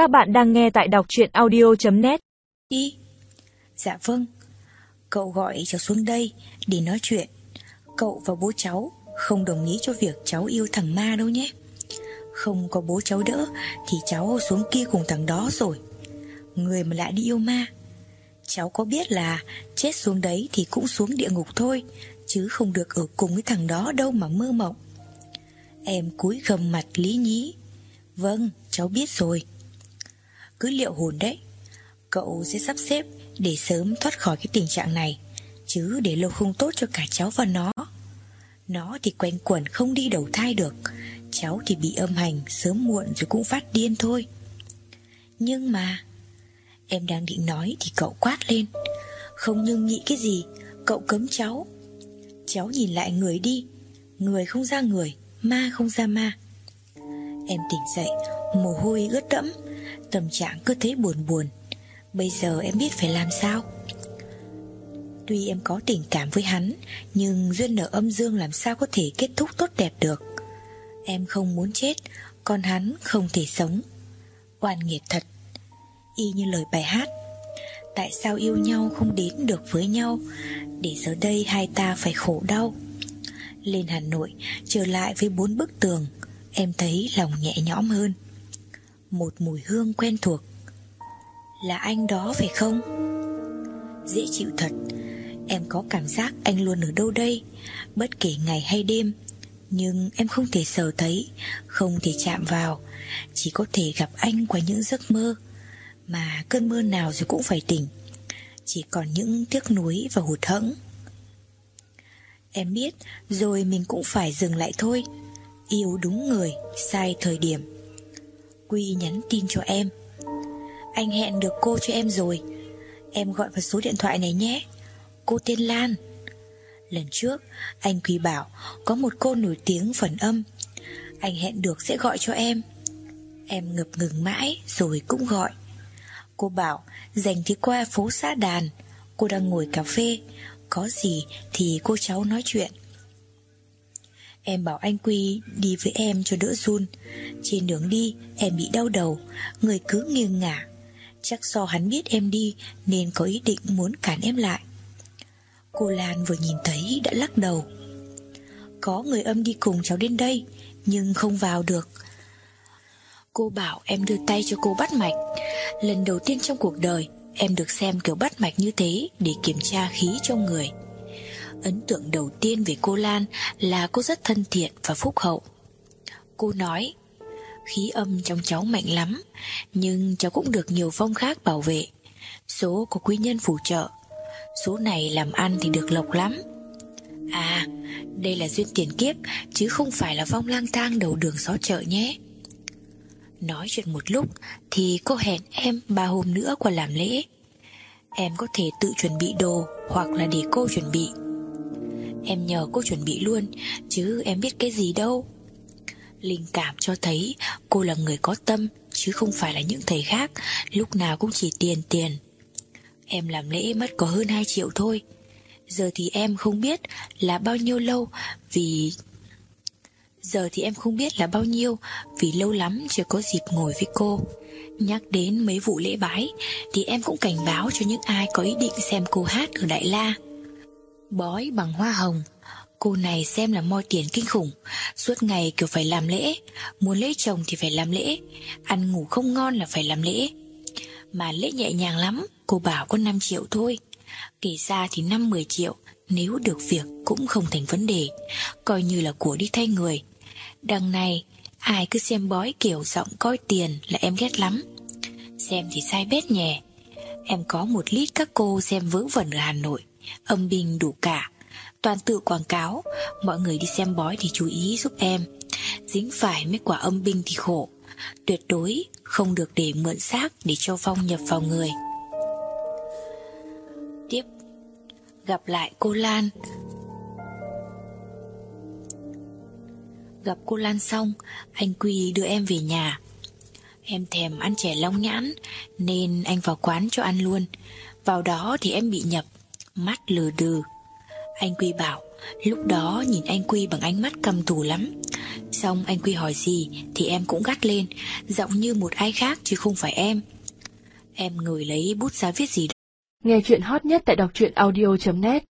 Các bạn đang nghe tại đọc truyện audio.net Đi. Dạ vâng. Cậu gọi cháu xuống đây để nói chuyện. Cậu và bố cháu không đồng ý cho việc cháu yêu thằng ma đâu nhé. Không có bố cháu đỡ Thì cháu xuống kia cùng thằng đó rồi. Người mà lại đi yêu ma. Cháu có biết là Chết xuống đấy thì cũng xuống địa ngục thôi, Chứ không được ở cùng với thằng đó đâu mà mơ mộng. Em cúi gầm mặt lý nhí. Vâng cháu biết rồi. Cứ liệu hồn đấy. Cậu sẽ sắp xếp để sớm thoát khỏi cái tình trạng này, Chứ để lâu không tốt cho cả cháu và nó. Nó thì quanh quẩn không đi đầu thai được, Cháu thì bị âm hành Sớm muộn rồi cũng phát điên thôi. Nhưng mà, Em đang định nói thì cậu quát lên, Không nhưng nghĩ cái gì, Cậu cấm cháu. Cháu nhìn lại người đi, Người không ra người, Ma không ra ma. Em tỉnh dậy Mồ hôi ướt đẫm, Tâm trạng cứ thấy buồn buồn. Bây giờ em biết phải làm sao? Tuy em có tình cảm với hắn, Nhưng duyên nợ âm dương làm sao có thể kết thúc tốt đẹp được. Em không muốn chết, Còn hắn không thể sống. Oan nghiệt thật. Y như lời bài hát, Tại sao yêu nhau không đến được với nhau, Để giờ đây hai ta phải khổ đau? Lên Hà Nội, Trở lại với bốn bức tường, Em thấy lòng nhẹ nhõm hơn. Một mùi hương quen thuộc. Là anh đó phải không? Dễ chịu thật, Em có cảm giác anh luôn ở đâu đây? Bất kể ngày hay đêm, Nhưng em không thể sờ thấy, Không thể chạm vào. Chỉ có thể gặp anh qua những giấc mơ. Mà cơn mơ nào rồi cũng phải tỉnh. Chỉ còn những tiếc nuối và hụt hẫng. Em biết, Rồi mình cũng phải dừng lại thôi. Yêu đúng người, Sai thời điểm. Quy nhắn tin cho em. Anh hẹn được cô cho em rồi. Em gọi vào số điện thoại này nhé. Cô tên Lan. Lần trước, anh Quy bảo Có một cô nổi tiếng phần âm. Anh hẹn được sẽ gọi cho em. Em ngập ngừng mãi Rồi cũng gọi. Cô bảo, dành thì qua phố xã đàn. Cô đang ngồi cà phê. Có gì thì cô cháu nói chuyện. Em bảo anh Quy đi với em cho đỡ run. Trên đường đi, em bị đau đầu, Người cứ nghiêng ngả. Chắc do hắn biết em đi, Nên có ý định muốn cản em lại. Cô Lan vừa nhìn thấy đã lắc đầu. Có người âm đi cùng cháu đến đây, Nhưng không vào được. Cô bảo em đưa tay cho cô bắt mạch. Lần đầu tiên trong cuộc đời, Em được xem kiểu bắt mạch như thế Để kiểm tra khí trong người. Ấn tượng đầu tiên về cô Lan Là cô rất thân thiện và phúc hậu. Cô nói Khí âm trong cháu mạnh lắm, Nhưng cháu cũng được nhiều vong khác bảo vệ. Số có quý nhân phù trợ, Số này làm ăn thì được lộc lắm. À Đây là duyên tiền kiếp, Chứ không phải là vong lang thang đầu đường xó chợ nhé. Nói chuyện một lúc Thì cô hẹn em ba hôm nữa qua làm lễ. Em có thể tự chuẩn bị đồ Hoặc là để cô chuẩn bị. Em nhờ cô chuẩn bị luôn, Chứ em biết cái gì đâu. Linh cảm cho thấy cô là người có tâm, Chứ không phải là những thầy khác, Lúc nào cũng chỉ tiền tiền. Em làm lễ mất có hơn 2 triệu thôi. Giờ thì em không biết là bao nhiêu lâu, Vì Giờ thì em không biết là bao nhiêu, Vì lâu lắm chưa có dịp ngồi với cô. Nhắc đến mấy vụ lễ bái, Thì em cũng cảnh báo cho những ai có ý định xem cô hát ở Đại La. Bói bằng hoa hồng. Cô này xem là moi tiền kinh khủng. Suốt ngày kiểu phải làm lễ. Muốn lễ chồng thì phải làm lễ. Ăn ngủ không ngon là phải làm lễ. Mà lễ nhẹ nhàng lắm, Cô bảo có 5 triệu thôi. Kể ra thì 5-10 triệu, Nếu được việc cũng không thành vấn đề. Coi như là của đi thay người. Đằng này, Ai cứ xem bói kiểu giọng coi tiền Là em ghét lắm. Xem thì sai bét nhè. Em có một lít các cô xem vớ vẩn ở Hà Nội. Âm binh đủ cả. Toàn tự quảng cáo, Mọi người đi xem bói thì chú ý giúp em. Dính phải mấy quả âm binh thì khổ. Tuyệt đối không được để mượn xác Để cho phong nhập vào người. Tiếp, Gặp lại cô Lan. Gặp cô Lan xong, Anh Quy đưa em về nhà. Em thèm ăn chè long nhãn, Nên anh vào quán cho ăn luôn. Vào đó thì em bị nhập, Mắt lừ đừ anh Quy bảo, Lúc đó nhìn anh Quy bằng ánh mắt căm thù lắm. Xong anh Quy hỏi gì Thì em cũng gắt lên, Giọng như một ai khác chứ không phải em. Em ngồi lấy bút ra viết gì đó. Nghe chuyện hot nhất tại đọc truyện audio.net